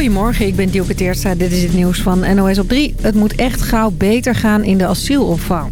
Goedemorgen, ik ben Dielke Teertstra. Dit is het nieuws van NOS op 3. Het moet echt gauw beter gaan in de asielopvang.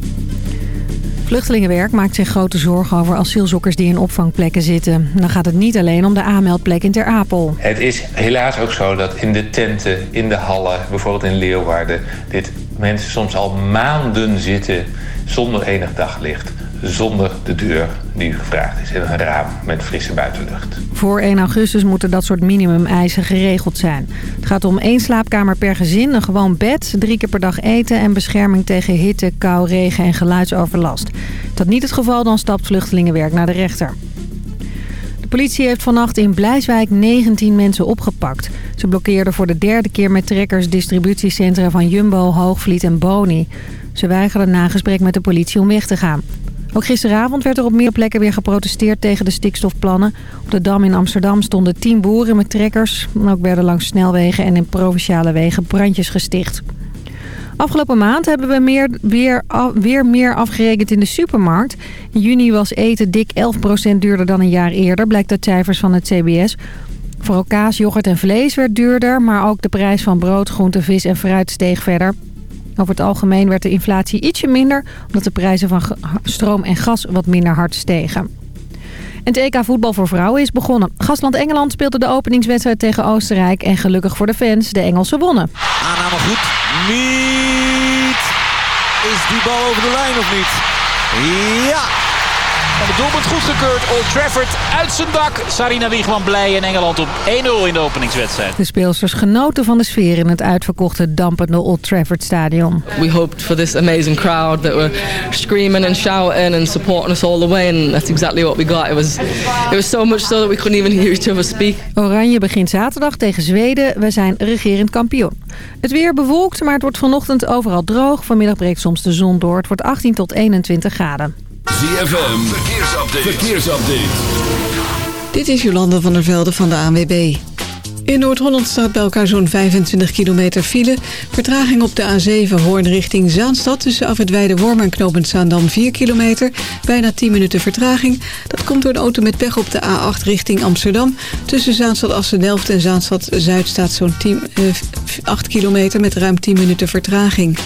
Vluchtelingenwerk maakt zich grote zorgen over asielzoekers die in opvangplekken zitten. Dan gaat het niet alleen om de aanmeldplek in Ter Apel. Het is helaas ook zo dat in de tenten, in de hallen, bijvoorbeeld in Leeuwarden... dit mensen soms al maanden zitten zonder enig daglicht zonder de deur die gevraagd is. En een raam met frisse buitenlucht. Voor 1 augustus moeten dat soort minimumeisen geregeld zijn. Het gaat om één slaapkamer per gezin, een gewoon bed, drie keer per dag eten... en bescherming tegen hitte, kou, regen en geluidsoverlast. Is dat niet het geval, dan stapt vluchtelingenwerk naar de rechter. De politie heeft vannacht in Blijswijk 19 mensen opgepakt. Ze blokkeerden voor de derde keer met trekkers distributiecentra van Jumbo, Hoogvliet en Boni. Ze weigerden na gesprek met de politie om weg te gaan. Ook gisteravond werd er op meer plekken weer geprotesteerd tegen de stikstofplannen. Op de Dam in Amsterdam stonden tien boeren met trekkers. Ook werden langs snelwegen en in provinciale wegen brandjes gesticht. Afgelopen maand hebben we meer, weer, weer meer afgerekend in de supermarkt. In juni was eten dik 11% duurder dan een jaar eerder, blijkt uit cijfers van het CBS. Vooral kaas, yoghurt en vlees werd duurder, maar ook de prijs van brood, groente, vis en fruit steeg verder. Over het algemeen werd de inflatie ietsje minder... omdat de prijzen van stroom en gas wat minder hard stegen. En het EK voetbal voor vrouwen is begonnen. Gastland Engeland speelde de openingswedstrijd tegen Oostenrijk... en gelukkig voor de fans, de Engelsen wonnen. Aanname goed. Niet. Is die bal over de lijn of niet? Ja, het doelpunt goedgekeurd. Old Trafford uit zijn dak. Sarina Wiegman blij in Engeland op 1-0 in de openingswedstrijd. De speelsters genoten van de sfeer in het uitverkochte dampende Old Trafford stadion. We hoped for this amazing crowd that were screaming and shouting and supporting us all the way. And that's exactly what we got. It was, it was so much so that we couldn't even hear each other speak. Oranje begint zaterdag tegen Zweden. We zijn regerend kampioen. Het weer bewolkt, maar het wordt vanochtend overal droog. Vanmiddag breekt soms de zon door. Het wordt 18 tot 21 graden. ZFM, verkeersupdate. verkeersupdate. Dit is Jolanda van der Velde van de ANWB. In Noord-Holland staat bij elkaar zo'n 25 kilometer file. Vertraging op de A7 Hoorn richting Zaanstad... tussen af het Weide-Worm en Knopend Zaandam 4 kilometer. Bijna 10 minuten vertraging. Dat komt door een auto met pech op de A8 richting Amsterdam. Tussen Zaanstad-Assen-Delft en Zaanstad-Zuid staat zo'n 8 eh, kilometer... met ruim 10 minuten vertraging.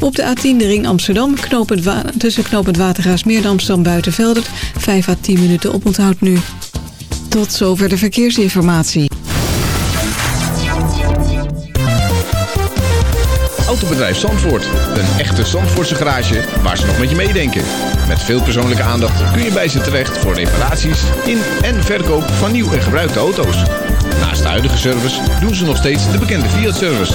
Op de A10 de ring Amsterdam, knopend tussen knooppunt Watergaasmeer en Amsterdam Buitenveldert. 5 à 10 minuten oponthoud nu. Tot zover de verkeersinformatie. Autobedrijf Zandvoort. Een echte Zandvoortse garage waar ze nog met je meedenken. Met veel persoonlijke aandacht kun je bij ze terecht voor reparaties in en verkoop van nieuw en gebruikte auto's. Naast de huidige service doen ze nog steeds de bekende Fiat-service.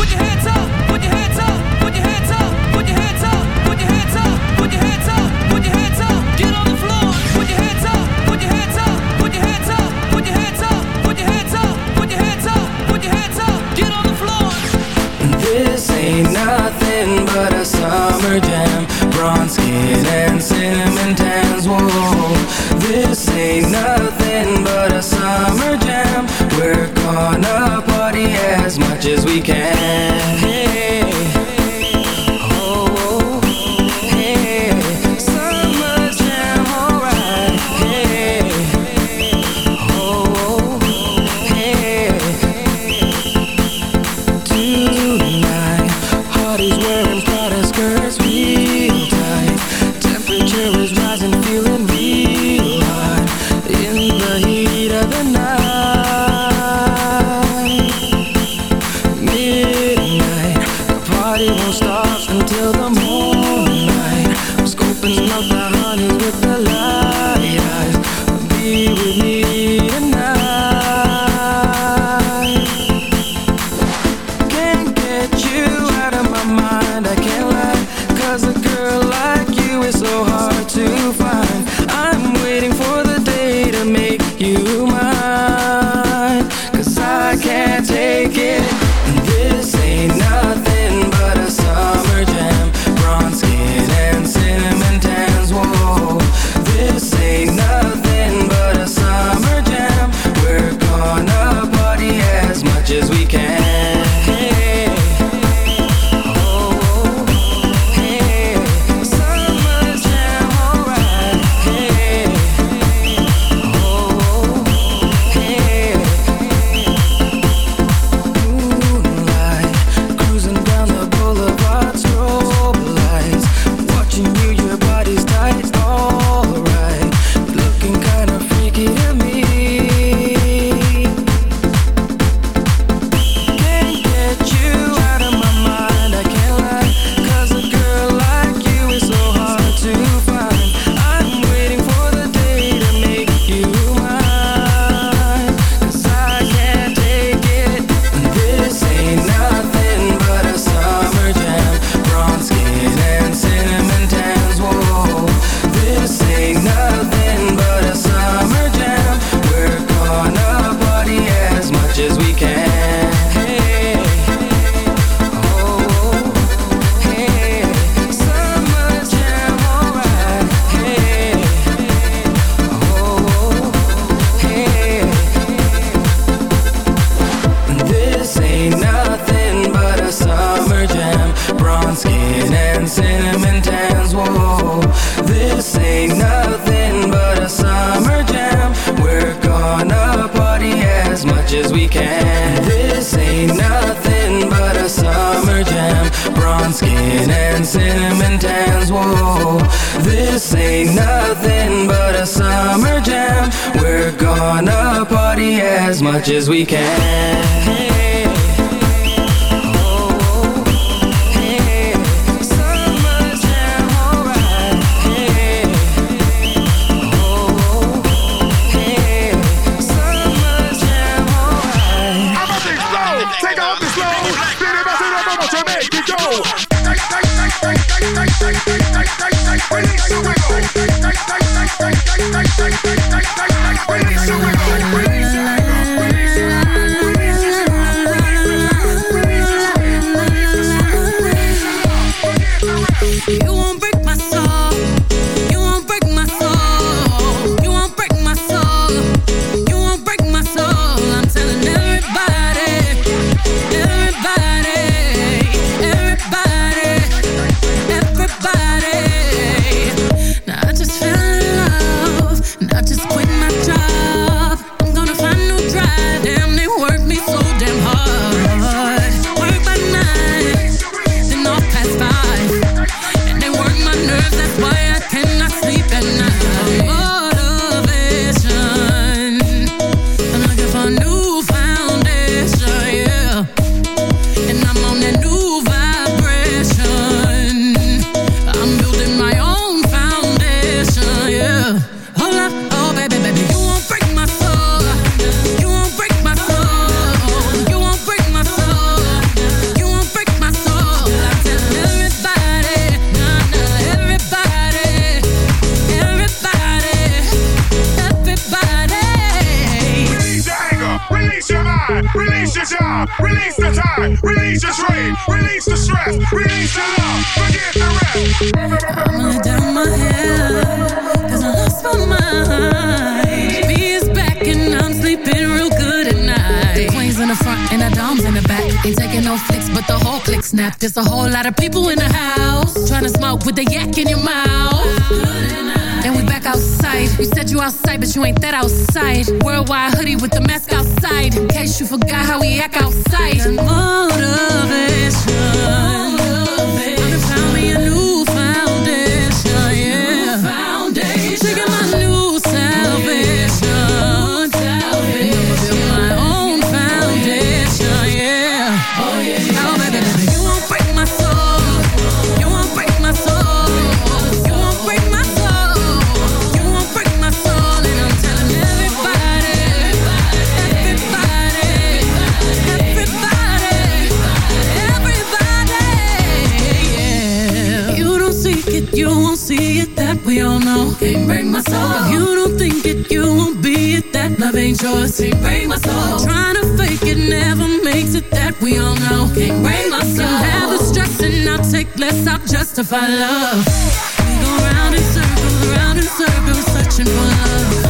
Put your hands up. bring my soul. Can have the stress and I'll take less. I'll justify love. We go round in circles, round in circles, searching for love.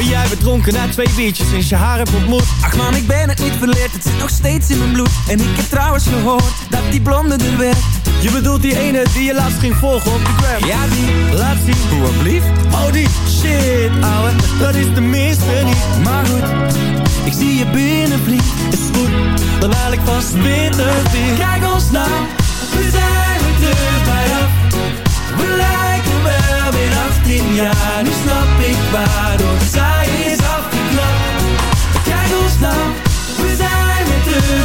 maar jij bent dronken na twee biertjes sinds je haar hebt ontmoet? Ach man, ik ben het niet verleerd, het zit nog steeds in mijn bloed. En ik heb trouwens gehoord dat die blonde er werd. Je bedoelt die ene die je laatst ging volgen op de gram? Ja die, laat zien. Hoe blief? Oh die, shit ouwe, dat is de minste niet. Maar goed, ik zie je binnen vriend Is goed, dan haal ik vast 20 bier Kijk ons nou, we zijn weer terug bij af. We lijken wel weer 18 jaar Nu snap ik waarom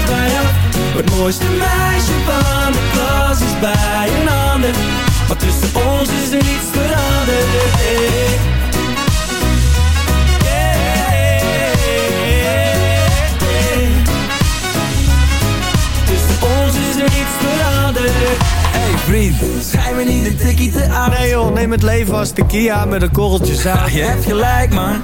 bij af Het mooiste meisje van de klas is bij een ander. Maar tussen ons is er niets veranderd. Hey. Tussen ons is er niets veranderd. Hey vriend, schijn me niet de tikkie te aan Nee joh, neem het leven als de Kia met een korreltje zaad Je hebt gelijk man,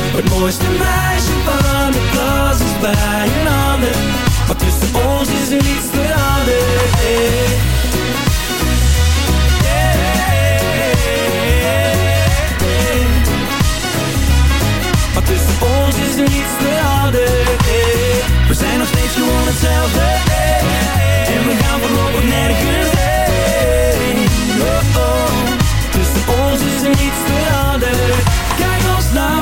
Het mooiste meisje van de klas is bij een ander Maar tussen ons is er niets veranderd hey. Maar tussen ons is er niets veranderd. We zijn nog steeds gewoon hetzelfde. En we gaan voorlopig nergens heen oh, oh. Tussen ons is er niets veranderd Kijk ons nou,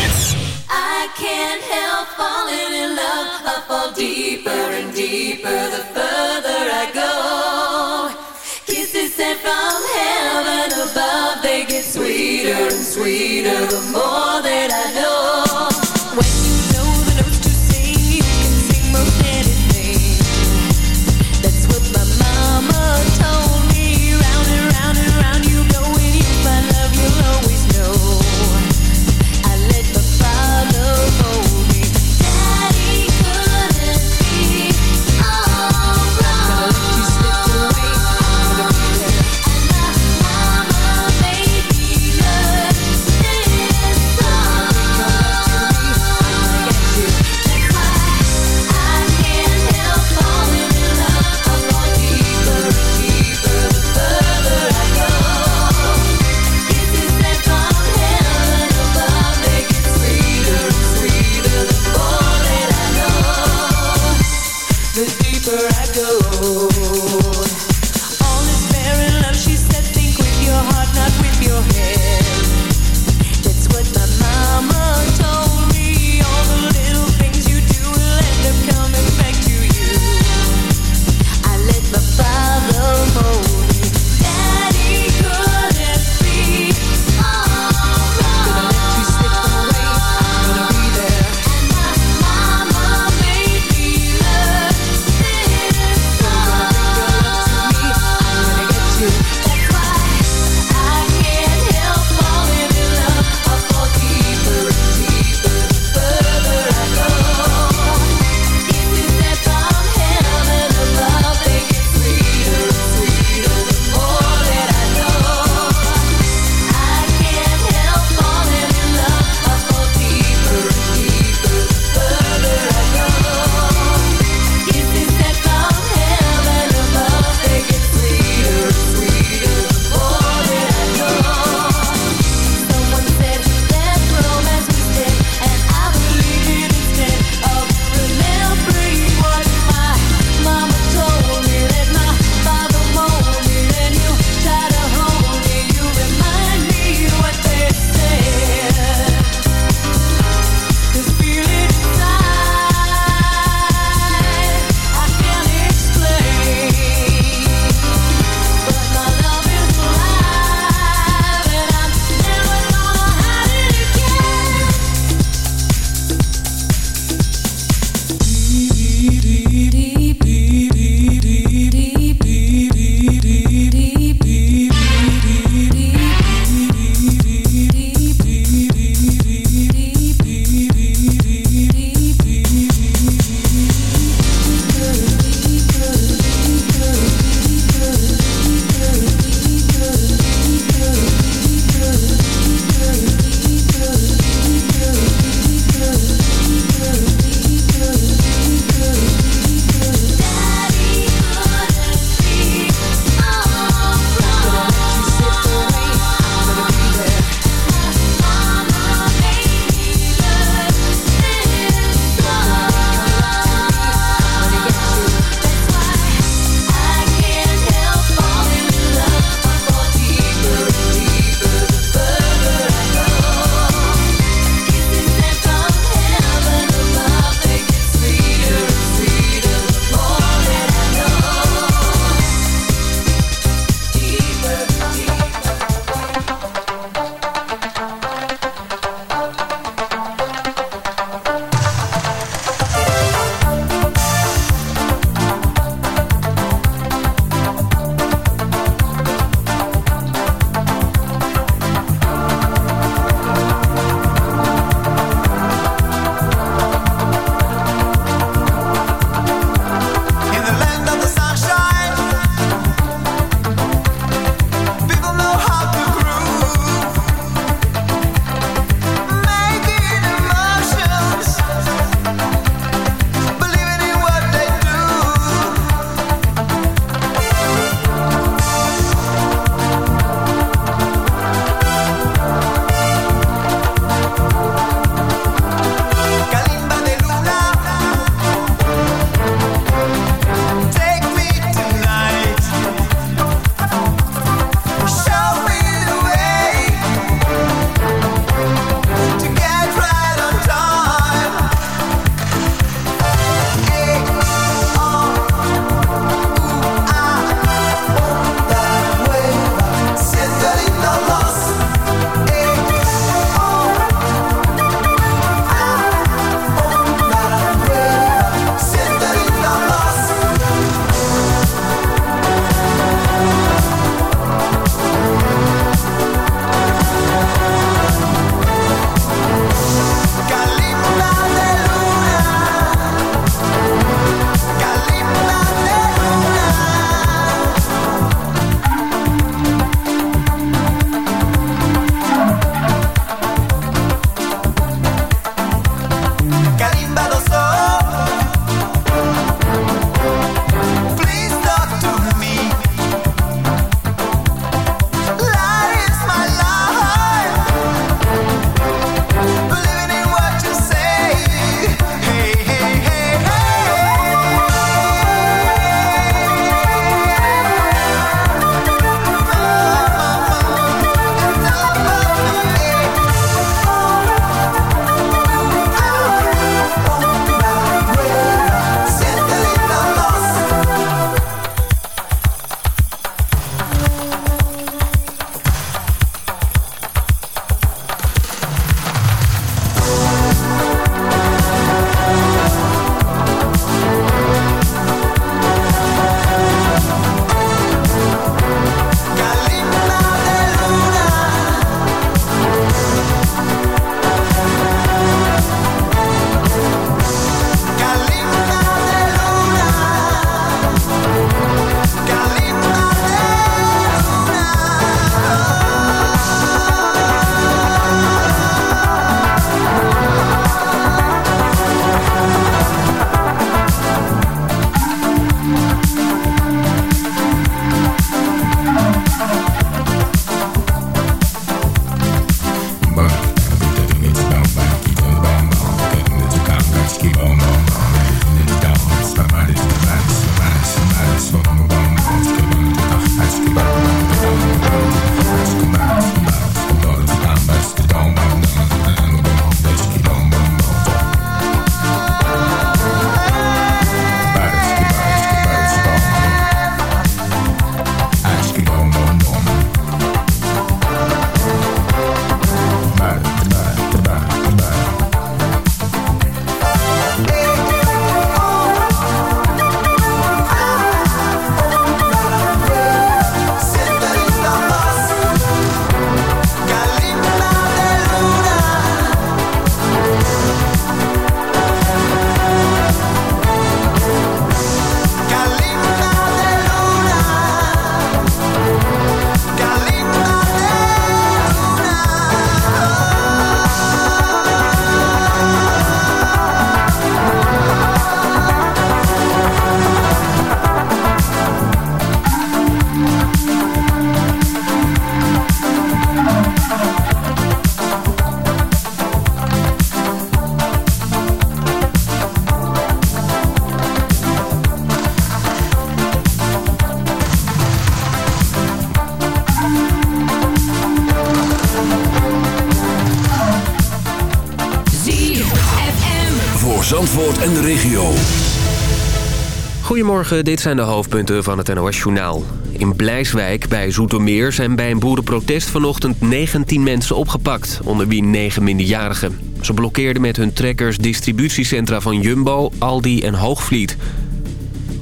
Goedemorgen, dit zijn de hoofdpunten van het NOS-journaal. In Blijswijk bij Zoetermeer zijn bij een boerenprotest vanochtend 19 mensen opgepakt, onder wie 9 minderjarigen. Ze blokkeerden met hun trekkers distributiecentra van Jumbo, Aldi en Hoogvliet.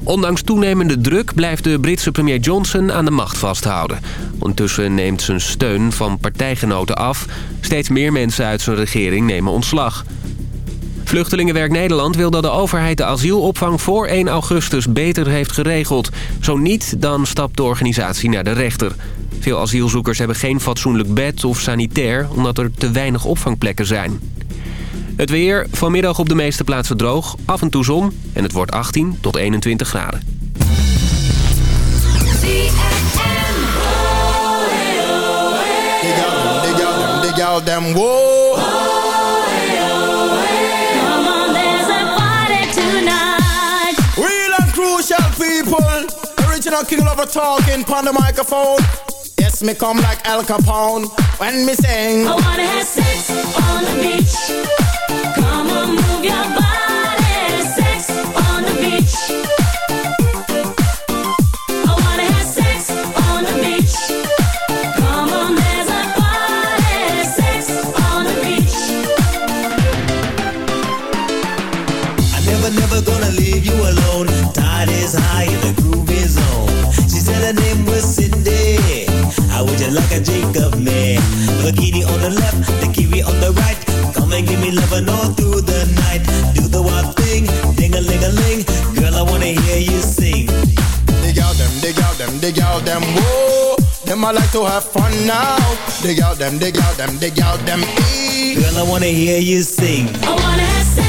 Ondanks toenemende druk blijft de Britse premier Johnson aan de macht vasthouden. Ondertussen neemt zijn steun van partijgenoten af. Steeds meer mensen uit zijn regering nemen ontslag. Vluchtelingenwerk Nederland wil dat de overheid de asielopvang voor 1 augustus beter heeft geregeld. Zo niet, dan stapt de organisatie naar de rechter. Veel asielzoekers hebben geen fatsoenlijk bed of sanitair... omdat er te weinig opvangplekken zijn. Het weer, vanmiddag op de meeste plaatsen droog, af en toe zon... en het wordt 18 tot 21 graden. Original king lover talking on the microphone. Yes, me come like Al Capone when me sing. I wanna have sex on the beach. Come on, move your body. Like a drink of me? Bikini on the left, the kiwi on the right. Come and give me loving all through the night. Do the wild thing, ding a ling a ling. Girl, I wanna hear you sing. Dig out them, dig out them, dig out them, whoa. Them I like to have fun now. Dig out them, dig out them, dig out them, e. Girl, I wanna hear you sing. I wanna have sex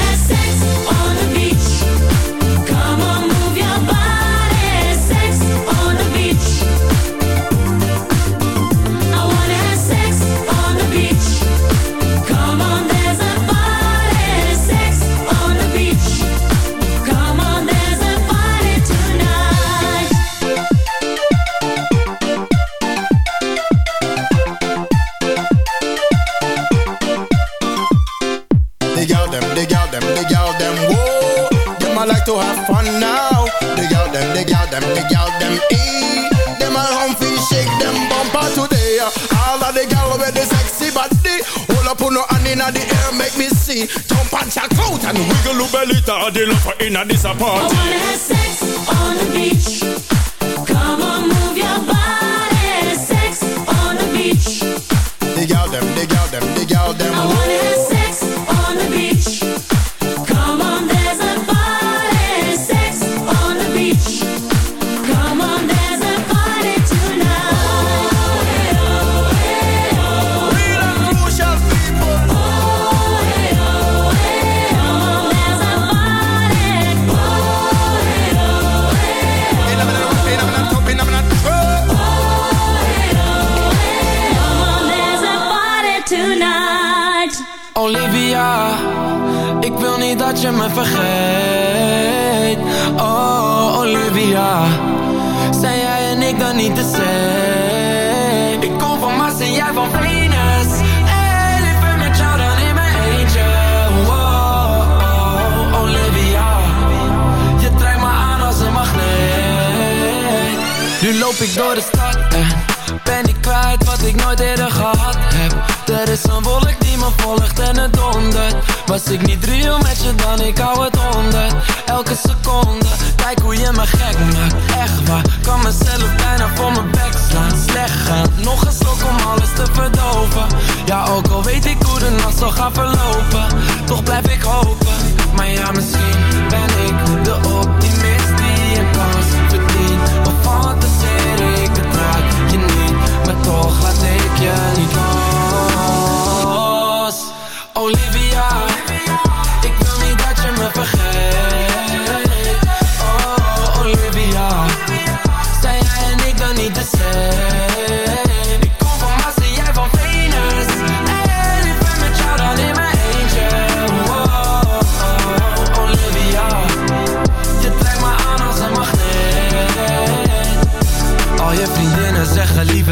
your belly. Ta the love inna this I wanna have sex on the beach. Come on, move your body. Sex on the beach. Dig out them, dig out them, dig out them, I wanna dat je me vergeet. Oh, Olivia, zijn jij en ik dan niet same? Ik kom van Mars en jij van Venus. Hey, liever met jou dan in mijn eentje. Oh, oh, Olivia, je trekt me aan als een magneet. Nu loop ik door de stad en ben ik kwijt wat ik nooit eerder gehad heb Er is een wolk die me volgt en het dondert Was ik niet real met je dan, ik hou het honderd Elke seconde, kijk hoe je me gek maakt. Echt waar, kan mezelf bijna voor mijn bek slaan. Slecht gaan, nog een slok om alles te verdoven. Ja, ook al weet ik hoe de nacht zal gaan verlopen. Toch blijf ik hopen Maar ja, misschien ben ik de optimist die een kans verdient. Of fantaseer ik het raak je niet Maar toch laat ik je niet los ik wil niet dat je me vergeet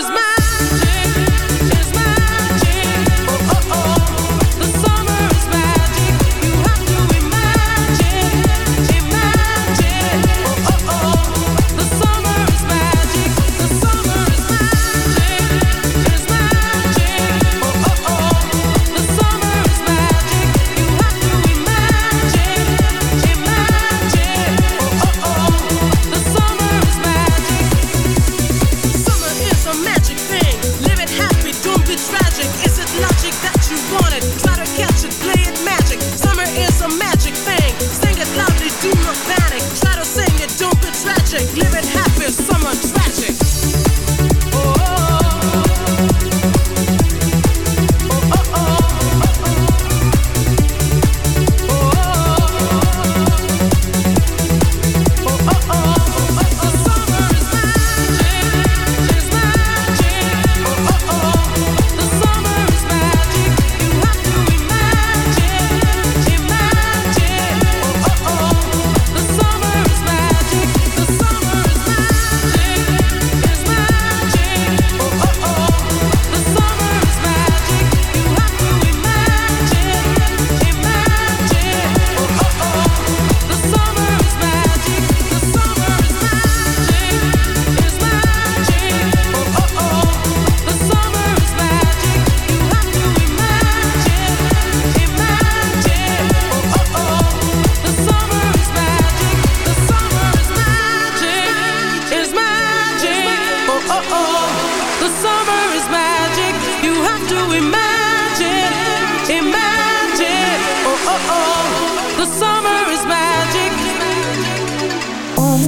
Here's my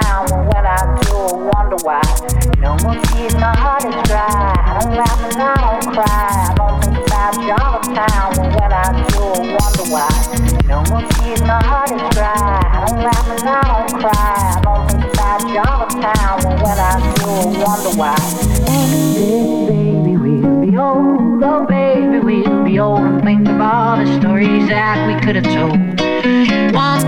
time when I do, I wonder why. No more tears, my heart is dry. I don't laugh and I don't cry. I don't think about you all the time when I do, I wonder why. No more tears, my heart is dry. I don't laugh and I don't cry. I don't think about you all the time when I do, I wonder why. This baby will be old, oh baby we'll be old. and Think of all the stories that we could have told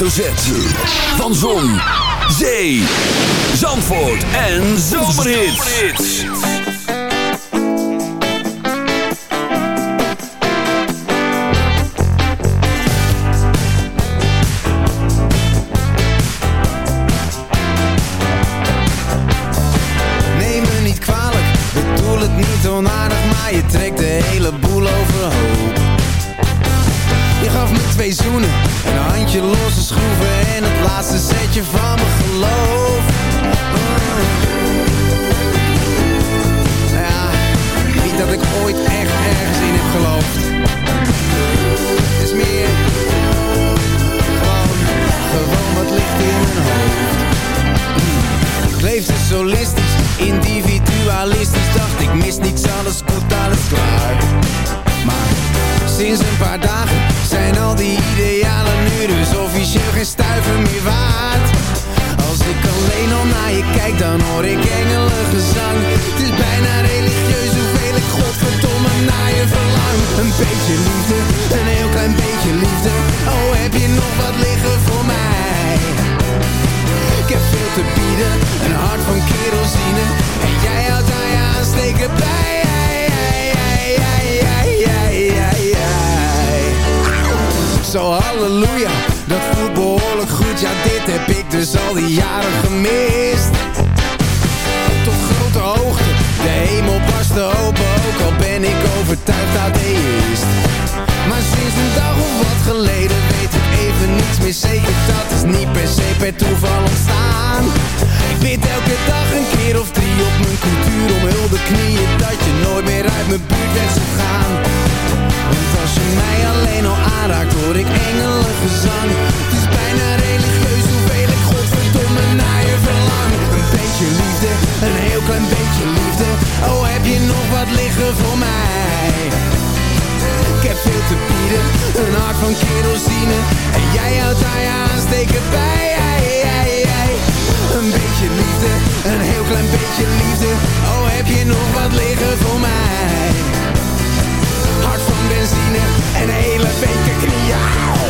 hoofdletter Z heel klein beetje liefde. Oh heb je nog wat liggen voor mij? Ik heb veel te bieden, een hart van kerosine. En jij houdt daar je aansteken bij. Ei. Een beetje liefde, een heel klein beetje liefde. Oh heb je nog wat liggen voor mij? Hart van benzine en een hele beker knieën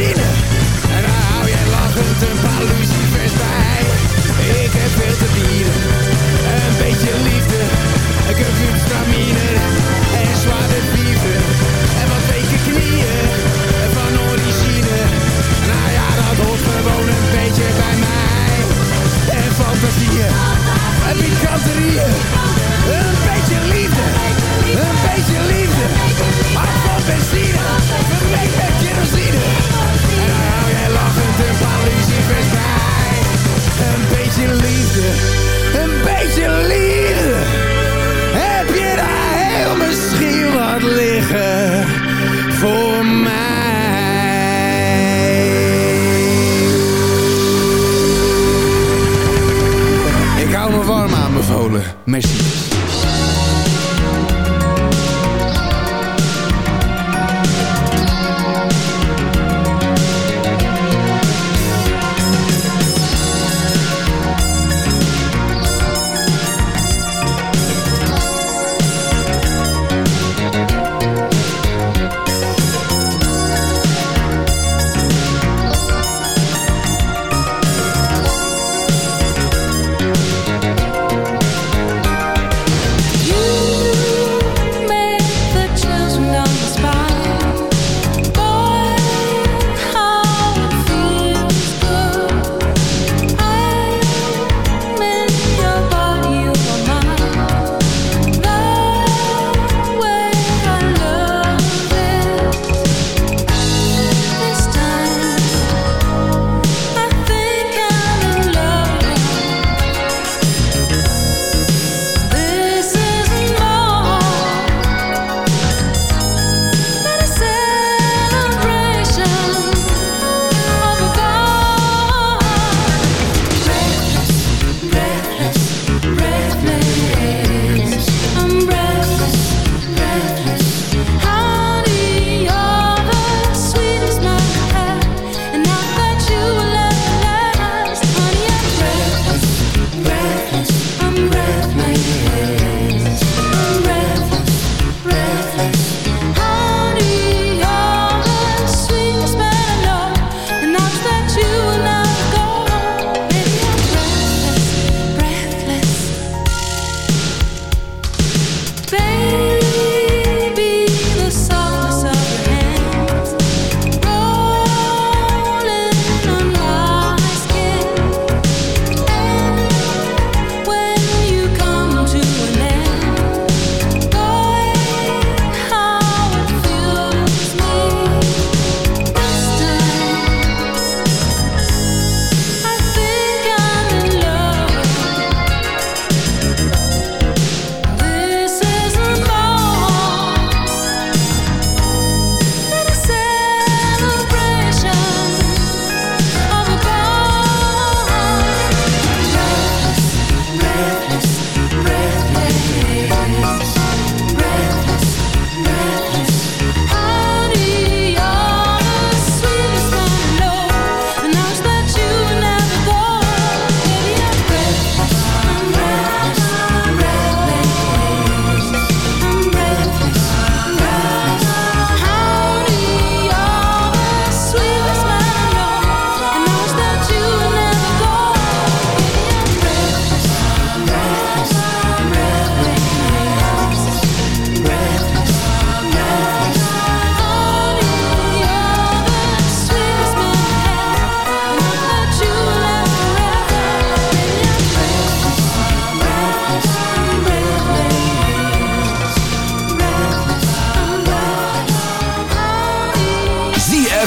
En dan hou jij lachend een paar lucifers bij. Ik heb veel te bieden. Een beetje liefde Een curcuut, En zware bieven En wat weken knieën Van origine. Nou ja, dat hoort gewoon een beetje bij mij. En fantasieën En pikanterieën.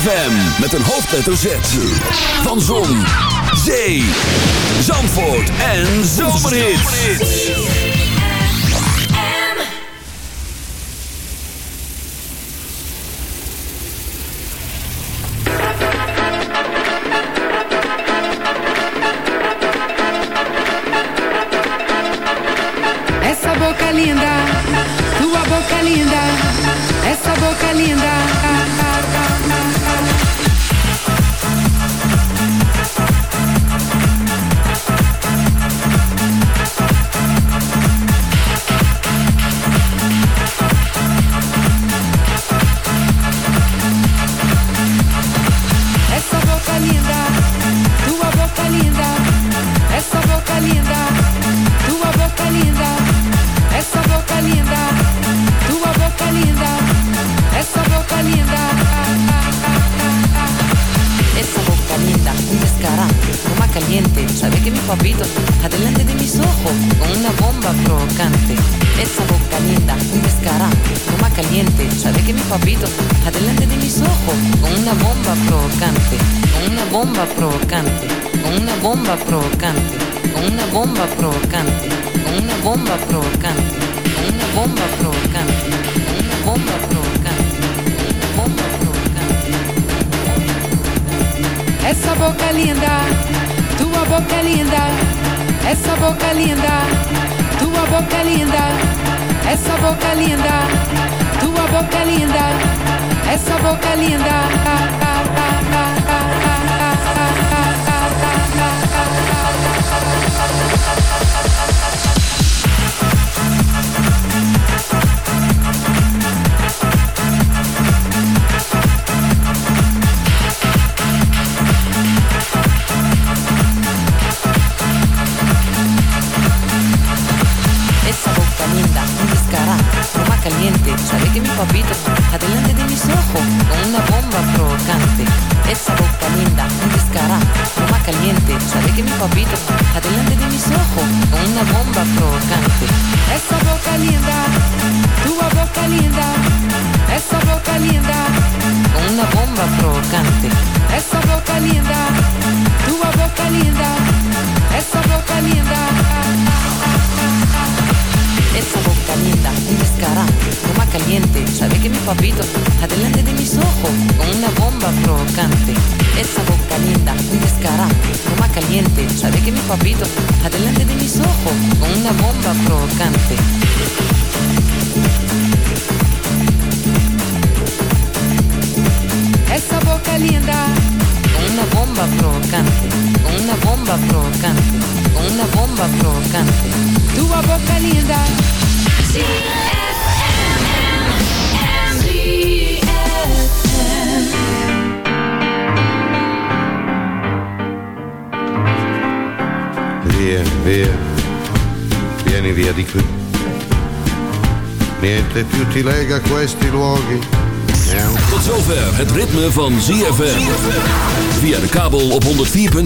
FM met een hoofdletter Z. Van Zon, Zee, Zandvoort en Zomerhits. Essa boca linda, tua boca linda, essa boca linda.